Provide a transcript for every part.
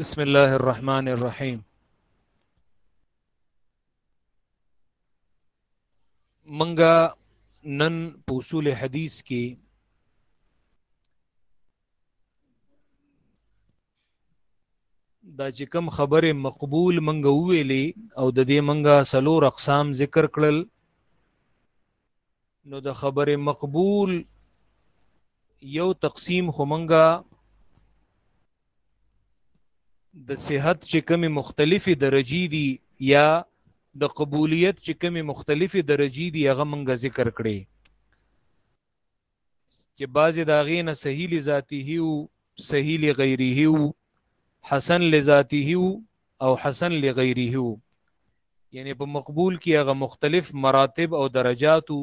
بسم الله الرحمن الرحیم منګه نن په اصول حدیث کې دا چې کم خبره مقبول منګه ویلې او د دې منګه سلور اقسام ذکر کړل نو د خبره مقبول یو تقسیم خو منګه د صحت چې کمی مختلفې درجی دي یا د قبولیت چې کمی مختلفې درجی دي هغه منګه ذکر کړي چې بعضې د هغې نه صحیح لذاته وو صحیح لغیره وو حسن لذاته وو او حسن لغیره وو یعنی په مقبول کې هغه مختلف مراتب او درجاتو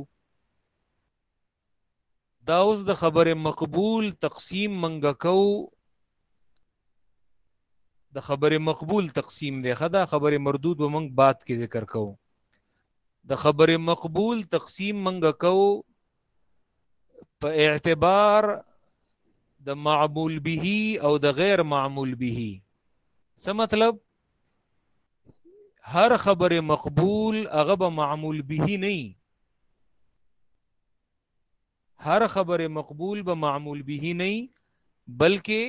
دا اوس د خبره مقبول تقسیم منګه کو د خبره مقبول تقسیم دی خدا خبره مردود و منګ بعد کې ذکر کو د خبره مقبول تقسیم منګه کو په اعتبار د معمول به او د غیر معمول به څه مطلب هر خبره مقبول هغه به معمول به نه هر خبره مقبول به معمول به نه بلکې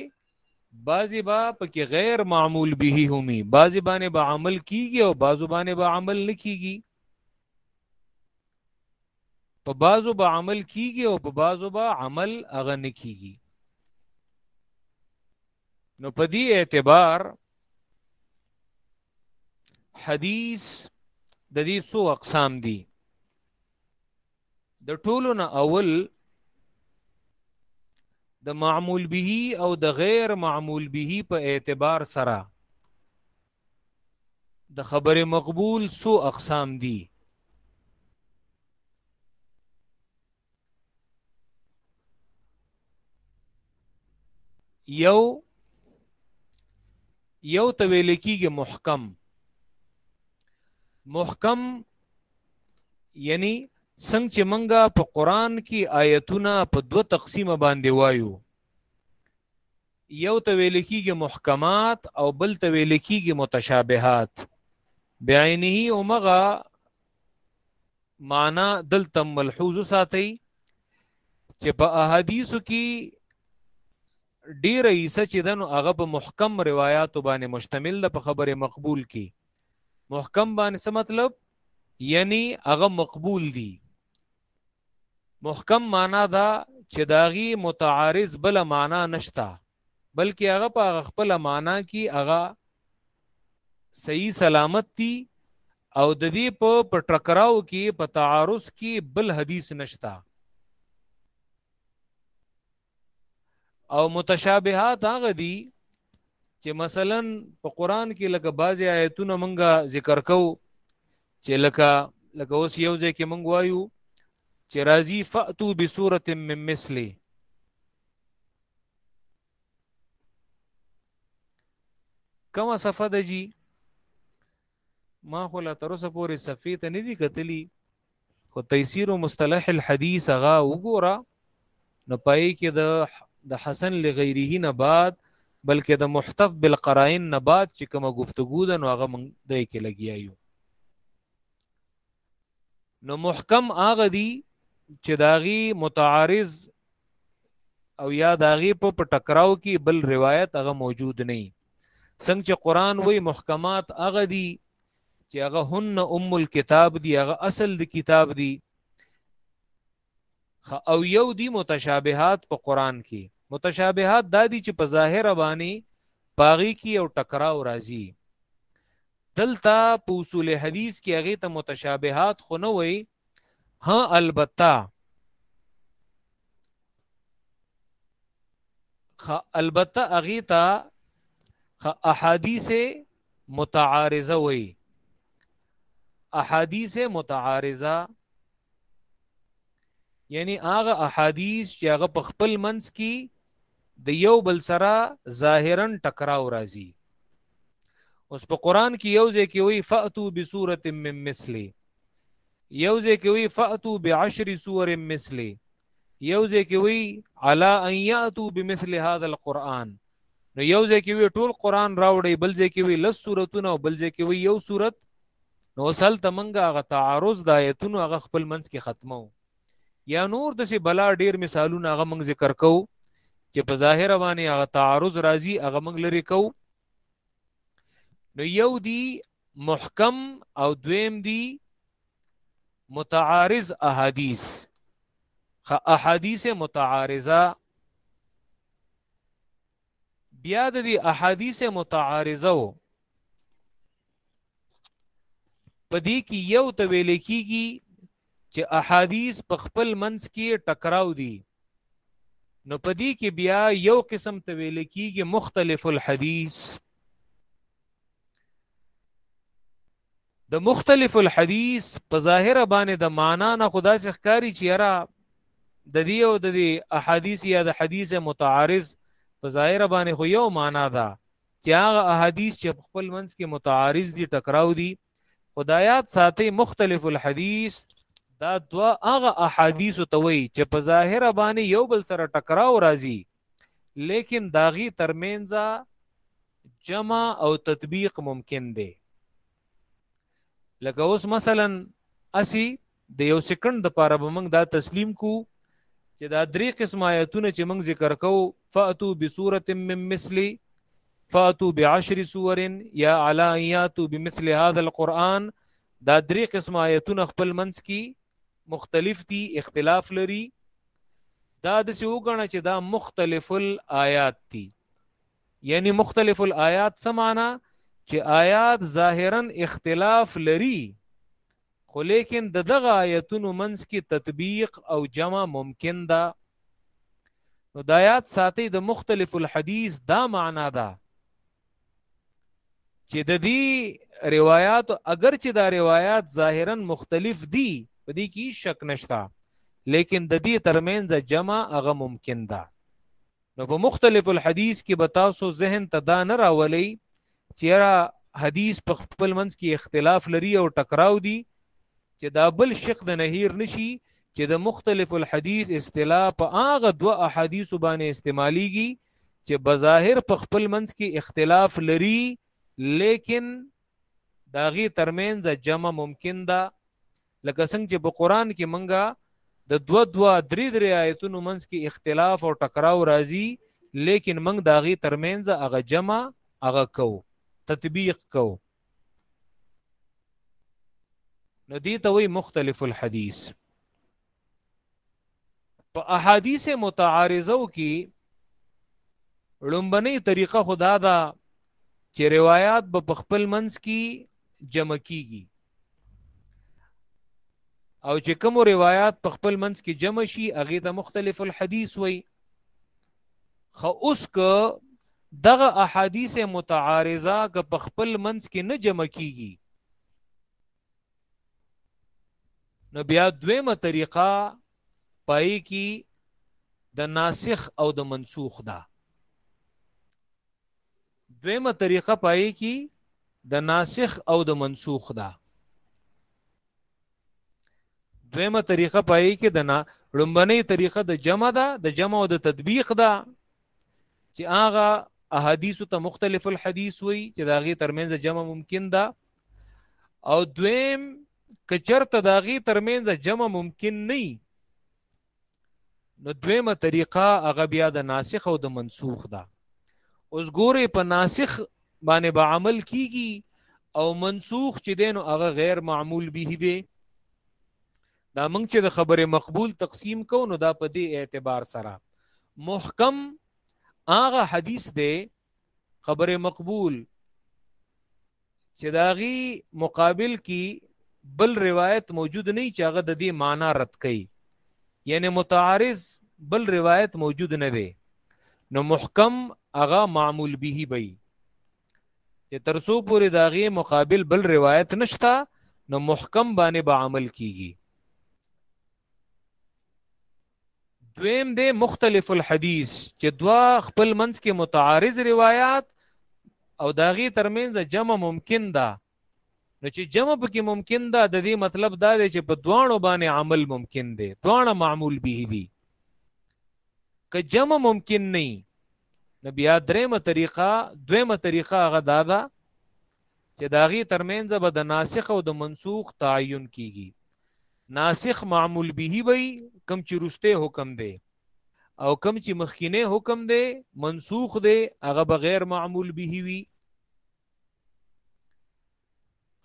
بعضی با پکې غیر معمول به همي بعضی باندې به عمل کیږي او بعضو باندې به عمل نه کیږي په بعضو به عمل کیږي او په بعضو به عمل هغه نه کیږي نو په دې اعتبار حدیث د دې څو اقسام دي د ټولو نه اول د معمول به او د غیر معمول به په اعتبار سره د خبرې مقبول څو اقسام دي؟ یو یو ته ویل کیږي محکم محکم یعنی څنګه چې منګه په قران کې آیتونه په دوه تقسیمه باندې وایو یو ته ویل کیږي محکمات او بل ته ویل کیږي متشابهات بعینه اومغه معنا دلته ملحوظ ساتي چې په احادیثو کې ډیر ایسه چې دنو هغه په محکم روایت باندې مشتمل ده په خبره مقبول کی محکم باندې څه مطلب یعنی هغه مقبول دي محکم معنا دا چې داغي متعارض بل معنا نشتا بلکې هغه په هغه خپل معنا کې هغه صحیح سلامت دي او د دې په پټکراو کې په تعارض کې بل حدیث نشتا او متشابهات هغه دي چې مثلا په قران کې لکه بعضی آیتونه مونږه ذکر کوو چې لکه لکه اوس یو ځای کې مونږ وایو چې راځي فاتو بصورت من مثله کومه صفه ده جی ما خو لا تر اوسه پورې صفې ته نه دي کتلی خو تیسیر مصطلح الحدیث هغه وګوره نو پای کې د د حسن لغیره نه بعد بلکې د محتف بالقرائن نه بعد چې کومه گفتگو ده نو هغه موږ د کې لګیا یو نو محکم هغه دی چې داغي متعارض او یا داغي په ټکراو کې بل روایت هغه موجود نه څنګه چې قران وای محکمات هغه دي چې هغه هن ام الكتاب دي هغه اصل د کتاب دي خ او یو دی متشابهات په قران کې متشابهات دا دي چې په ظاهر باندې پاغي کې او ټکراو راځي دلته په اصول حدیث کې هغه ته متشابهات خو نه وای ها البته خ البته هغه ته خ احادیث متعارضه وي احادیث متعارضه یعنی هغه احادیث چې هغه په خپل منځ کې د یو بل سره ظاهرا ټکراو راځي اوس په قران کې یو ځای کې وی فاتو بسوره من مثلی یو ځای کې وی فاتو بعشر سور مثلی یو ځای کې وی علا ان یاتو بمثل هذا القران نو یو ځای کې وی ټول قران راوړي بل ځای کې وی لس سورتونه او بل ځای کې وی یو سورت نو سل تمنګ هغه تعارض د آیتونو هغه خپل منځ کې ختمو یا نور د سي بلا ډیر مثالونه هغه موږ ذکر کو چې په ظاهر باندې هغه تعارض راځي هغه موږ لري کو نو یو دی محکم او دویم دی متعارض احادیث خ احادیث متعارضه بیا د دې احادیث متعارضه وو پدې کې یو ته ویل کیږي چې احادیث په خپل منځ کې ټکراو دي نو پدې کې بیا یو قسم ته ویل کیږي مختلف الحدیث د مختلف الحديث په ظاهر باندې د معنا نه خدا سي ښکاری چې یرا د دې او د دې احادیث یا د حدیث متعارض په ظاهر باندې خو یو معنا ده چې هغه احادیث چې خپل منځ کې متعارض دي ټکراو دي خدایات ساتي مختلف الحدیث دا دوا هغه احادیث ته وایي چې په ظاهر باندې یو بل سره ټکراو راځي لیکن داغي ترمنځ جمع او تطبیق ممکن دی لکه اوس مثلا اسی د یو سکند د پاره به موږ دا تسلیم کو چې دا درې قسم آیاتونه چې موږ ذکر کوو فاتو بسوره من مثلی فاتو بعشر سور یا علی یاتو بمثل هذا القرآن دا درې قسم آیاتونه خپل منځ کې مختلف دي اختلاف لري دا د سی وګڼه چې دا مختلف الآیات دي یعنی مختلف الآیات څه معنی چې آیات ظاهرا اختلاف لري خو لیکن د دغه آیتونو منځ کې تطبیق او جمع ممکن ده نو د آیات ساتي د مختلف الحدیث دا معنا ده چې د دې روایت اگر چې دا روایت ظاهرا مختلف دي په دې کې شک نشتا لیکن د دې ترمنځ جمع هغه ممکن ده نو په مختلف الحدیث کې به تاسو ذهن ته دا نه راولي چې را حدیث په خپل منځ کې اختلاف لري او ټکراو دي چې دا بل شق د نهیر نشي چې د مختلف الحدیث اصطلاح په هغه دوه احادیث باندې استعماليږي چې بظاهر په خپل منځ کې اختلاف لري لیکن داغي ترمنځ جمع ممکن ده لکه څنګه چې په قران کې منګه د دو دو درې درې آیتونو منځ کې اختلاف او ټکراو راځي لیکن منګ داغي ترمنځ هغه جمع هغه کو تطبیق کو نو دي ته وی مختلف الحديث په احادیث متعارضو کې لومبنۍ طریقه خدا ده چې روایت به په خپل منځ کې جمع کیږي او چې کوم روایت په خپل منځ کې جمع شي هغه ته مختلف الحديث وي خو اوس که دغه احادیث متعارضه که په خپل منځ کې نه جمع کیږي نو بیا دویمه طریقه پای کی د ناسخ او د منسوخ ده دویمه طریقه پای کی د ناسخ او د منسوخ ده دویمه طریقه پای کی د نا لومبنی طریقه د جمع ده د جمع او د تطبیق ده چې هغه احادیث ته مختلف الحدیث وي چې داغه ترمنځ جمع ممکن ده او دویم کچرته د هغې ترمنځ جمع ممکن نه نو دویمه طریقه هغه بیا د ناسخ او د منسوخ ده اوس ګوره په ناسخ باندې به عمل کیږي او منسوخ چې دین هغه غیر معمول به دی دا موږ چې د خبره مقبول تقسیم کو نو دا په دې اعتبار سره محکم هغه حدیث دی خبر مقبول چې داغي مقابل کی بل روایت موجود نه چې هغه د دې معنی رد کړي یعنی متعارض بل روایت موجود نه دی نو محکم هغه معمول به وي چې ترسو پورې داغي مقابل بل روایت نشتا نو محکم باندې به با عمل کیږي دویم دی مختلف الحدیث چې دوا خپل منځ کې متعارض روایت او داغي ترمنځ جمع ممکن ده نو چې جمع پکې ممکن ده د دې مطلب دا دی چې په دوانو باندې عمل ممکن دی دوانه معمول به دي که جمع ممکن نه نو بیا درېمه طریقه دویمه طریقه هغه دا ده چې د هغې ترمنځ به د ناسخ او د منسوخ تعین کیږي ناسخ معمول به وي کم چې رسته حکم دی او کم چې مخکینه حکم دی منسوخ دی هغه بغیر معمول به وي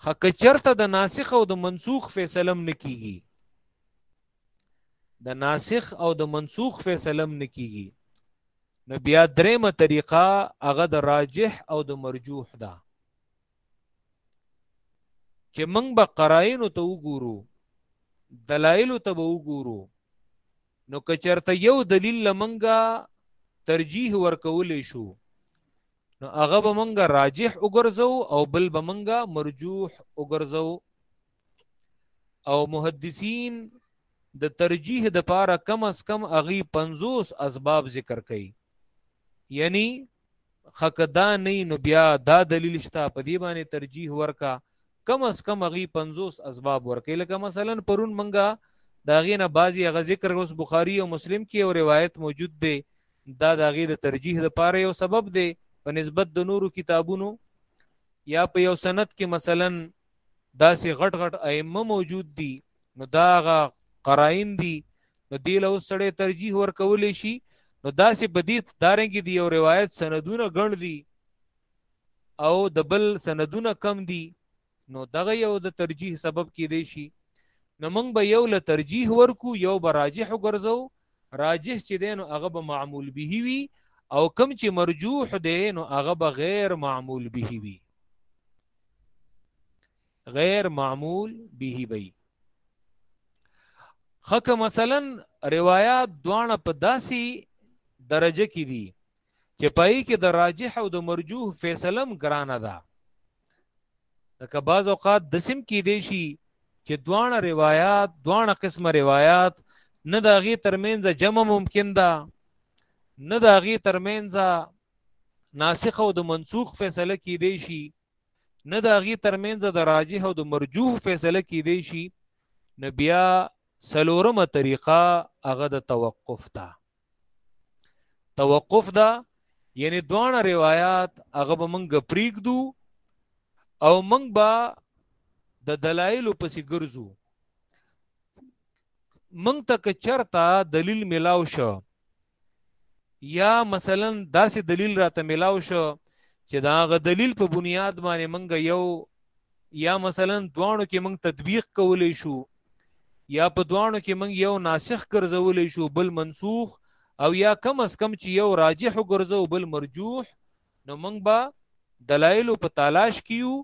حق چرته د ناسخ او د منسوخ فیصلم نکیږي د ناسخ او د منسوخ فیصلم نکیږي نو بیا درېمه طریقه هغه د راجح او د مرجوح ده چې موږ به قرائن ته وګورو دلایل ته به وګورو نو کچرته یو دلیل لمنګه ترجیح ورکولې شو نو هغه به مونږه راجح وګرځو او بل به مونږه مرجوح وګرځو او محدثین د ترجیح د پاره کم از کم اغي 50 اسباب ذکر کړي یعنی خکدا نه نو بیا دا دلیل شته په دی باندې ترجیح ورکا کم از کم اغي 50 اسباب ورکې لکه مثلا پرون منګه دا غینه بازي غ ذکر اوس بخاری او مسلم کې او روایت موجود دی دا د غي د ترجیح د پاره یو سبب دی په نسبت د نورو کتابونو یا په یو سند کې مثلا داسې غټ غټ ائمه موجود دي نو دا غا قرائن دي نو دی له سړی ترجیح ورکول شي نو داسې په دې دارنګ دی یو روایت سندونه ګڼ دي او د بل سندونه کم دي نو دغه یو د ترجیح سبب کې دی شي نو موږ به یو له ترجیح ورکو یو به راجح ګرځو راجح چې دی نو هغه به معمول به وي او کم چې مرجوح دی نو هغه به غیر معمول به وي غیر معمول به وي خکه مثلا روایت دوانه په داسي درجه کې دي چې پای کې د راجح او د مرجوح فیصلم ګرانه ده لکه بعض اوقات د سم کې دی شي چې دوانه روایت دوانه قسمه روایت نه د هغې ترمنځ جمع ممکن ده نه د هغې ترمنځ ناسخ او د منسوخ فیصله کیدی شي نه د هغې ترمنځ د راجح او د مرجوح فیصله کیدی شي نو بیا سلورمه طریقه هغه د توقف ده توقف ده یعنی دواړه روایت هغه به موږ پریږدو او موږ به د دلایل پسې ګرځو موږ ته که چرته دلیل ملاو شو یا مثلا داسې دلیل راته ملاو شو چې دا غ دلیل په بنیاد باندې منګه یو یا مثلا دوانو کې منګ تطبیق کولې شو یا په دوانو کې منګ یو ناسخ ګرځولې شو بل منسوخ او یا کم از کم چې یو راجح ګرځو بل مرجوح نو منګ با دلایل په تلاش کیو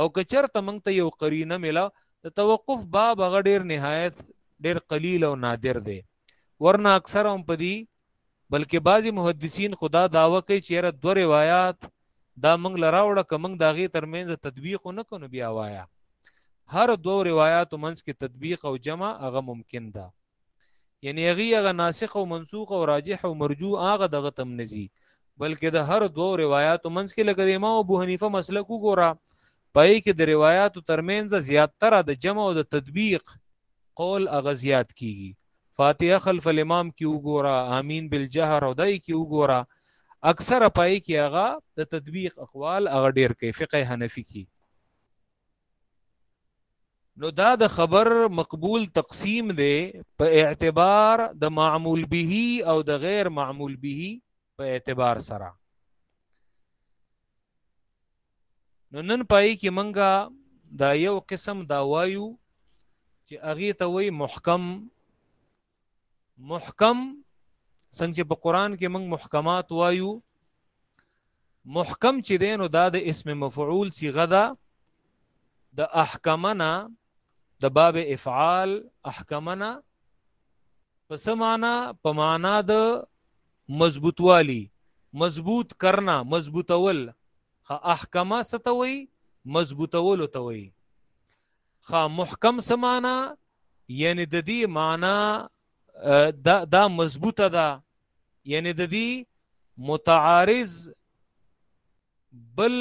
او کچر ته منګ ته یو قرینه ملا د توقف باب غ ډیر نهایت ډیر قلیل او نادر دی ورنه اکثر هم پدی بلکې بعضی محدثین خدا داوا کوي چې را دوه روایت دا موږ لراوړه که موږ داغه ترمنځ تطبیق نه کونو بیا وایا هر دوه روایت منځ کې تطبیق او جمع هغه ممکن ده یعنی هغه هغه ناسخ او منسوخ او راجح او مرجو هغه دغه تم نزي بلکې د هر دوه روایت منځ کې لکه امام ابو حنیفه مسلک وګوره پای کې د روایت ترمنځ زیاتره د جمع او د تطبیق قول هغه زیات کیږي فاتحه خلف الامام کې وګوره امین بالجهر او دای کې وګوره اکثره پای کې هغه د تطبیق اقوال هغه ډیر کوي فقه حنفي کې نو دا د خبر مقبول تقسیم دی په اعتبار د معمول به او د غیر معمول به په اعتبار سره نو نن پای کې منګه دا یو قسم دا وایو چې اغه ته وای محکم محکم څنګه په قران کې موږ محکمات وایو محکم چې دین او دا د اسم مفعول صيغه ده د احکمنا د باب افعال احکمنا پس معنا په معنا د مضبوطوالی مضبوط کرنا مضبوطول خا احکمه ستوي مضبوطولو ته وي خا محکم سمانا یعنی د دې معنا دا دا مضبوطه ده یعنی د دې متعارض بل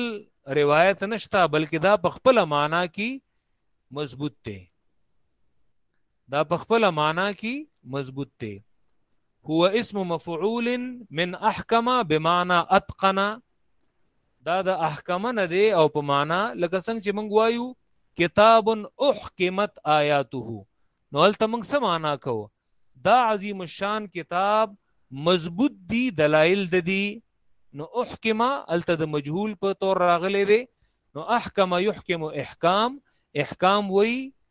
روایت نشتا بلکې دا په خپل معنا کې مضبوط دی دا په خپل معنا کی مضبوط دی هو اسم مفعول من احکم بمعنى اتقن دا د احکم نه دی او په معنا لکه څنګه چې موږ وایو کتاب احکمت آیاته نو هلته موږ څه معنا کوو دا عظیم الشان کتاب مضبوط دی دلایل د دی نو احکم هلته د مجهول په تور راغلی دی نو احکم یحکم احکام احکام وی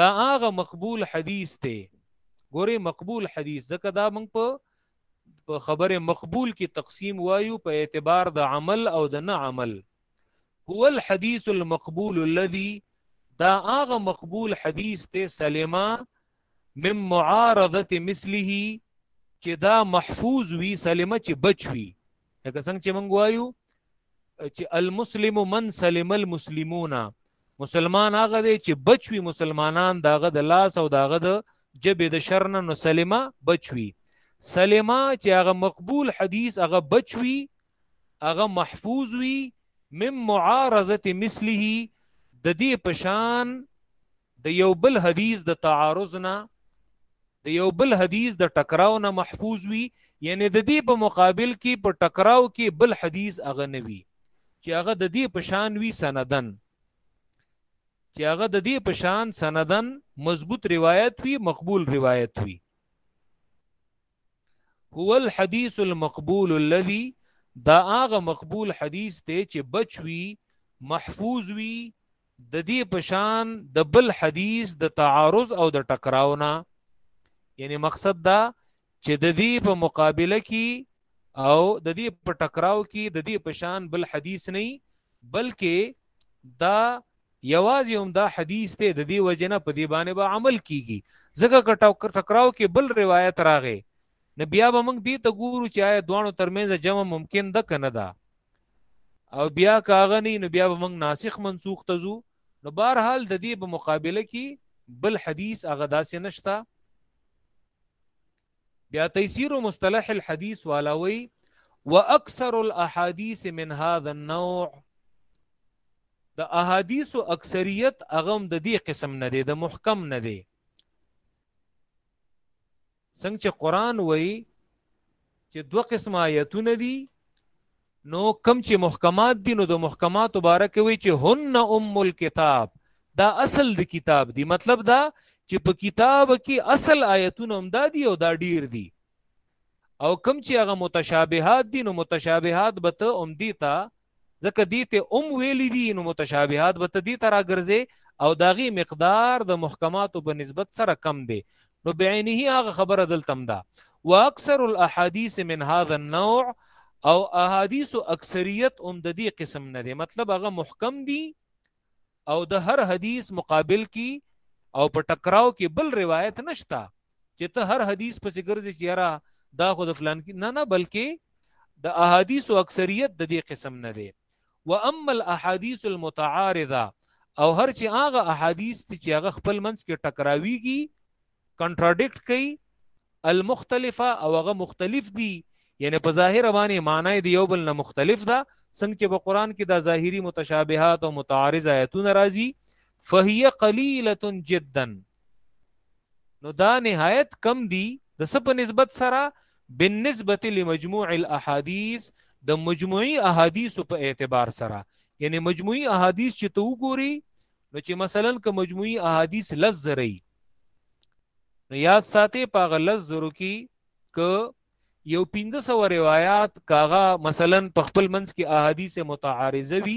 دا هغه مقبول حدیث دی ګوره مقبول حدیث ځکه دا موږ په په خبره مقبول کې تقسیم وایو په اعتبار د عمل او د نه عمل هو الحديث المقبول الذي دا هغه مقبول حدیث ته سلمہ من معارضه مثله چې دا محفوظ وي سلمہ چې بچوي لکه څنګه چې مونږ وایو چې المسلم من سلم المسلمون مسلمان هغه دی چې بچوي مسلمانان داغه د لاس او داغه د جبې د شرن نو سلمه بچوي سلمه چې هغه مقبول حدیث هغه بچوي هغه محفوظ وي مم معارضه مثله د دې پشان د یو بل حدیث د تعارض نه د یو بل حدیث د ټکراو نه محفوظ وي یعنی د دې په مقابل کې په ټکراو کې بل حدیث هغه نه وي چې هغه د دې په شان وي سندن چې هغه د دې په شان سندن مضبوط روایت وي مقبول روایت وي هو الحديث المقبول الذي دا هغه مقبول حدیث دی چې بچوي محفوظ وي د دې پشان د بل حدیث د تعارض او د ټکراونه یعنی مقصد دا چې د دې په مقابله کې او د دې په ټکراو کې د دې پشان بل حدیث نه بلکې دا یوازې همدا حدیث ته د دې وجنه په دې باندې به عمل کیږي ځکه که ټکراو کې بل روایت راغی نو بیا به موږ دې ته ګورو چې آیا دوانو ترمنځ جمع ممکن ده که نه ده او بیا کاغه نه نو بیا به موږ ناسخ منسوخ ته ځو نو بهرحال د دې په مقابله کې بل حدیث هغه داسې نشته بیا تیسیر مصطلح الحدیث والا وی واکثر الاحاديث من هذا النوع د احادیث او اکثریت اغم د دې قسم نه دی د محکم نه دی څنګه چې قران وایي چې دوه قسم آیتونه دي نو کم چې محکمات دي نو د محکماتو باره کې وی چې هن ام الكتاب دا اصل د کتاب دی مطلب دا چې په کتاب کې اصل آیتونه هم دا دي او دا ډیر دي او کم چې هغه متشابهات دي نو متشابهات به ته هم دي تا ځکه دي ته ام ویلي دي نو متشابهات به ته دي ترا ګرځي او داغي مقدار د دا محکماتو په نسبت سره کم دی نو بعینه هغه خبره دلته هم ده واکثر الاحاديث من هذا النوع او احادیث اکثریت هم د دې قسم نه دي مطلب هغه محکم دي او د هر حدیث مقابل کی او په ټکراو کې بل روایت نشتا چې ته هر حدیث پسې ګرځې چې یاره دا خو د فلان کې نه نه بلکې د احادیث او اکثریت د دې قسم نه دی و اما الاحاديث المتعارضه او هر چې هغه احادیث دي چې هغه خپل منځ کې ټکراویږي کنټراډیکټ کوي المختلفه او هغه مختلف دي یعنی په ظاهر باندې معنی دی یو بل نه مختلف ده څنګه چې په قران کې دا ظاهری متشابهات او متعارض آیتونه راځي فهي قليله جدا نو دا نهایت کم دي د څه په نسبت سره بالنسبه لمجموع الاحاديث د مجموعي احادیث په اعتبار سره یعنی مجموعي احادیث چې ته وګوري نو چې مثلا که مجموعي احادیث لز زری نو یاد ساتي په غلز زرو کې ک یو 1500 روایت کاغه مثلا په خپل منځ کې احادیث متعارضه وي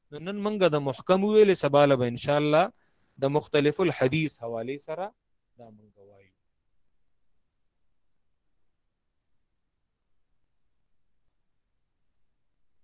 نو نن موږ د محکم ویلې سبا له ان شاء الله د مختلف الحديث حواله سره دا موږ وایو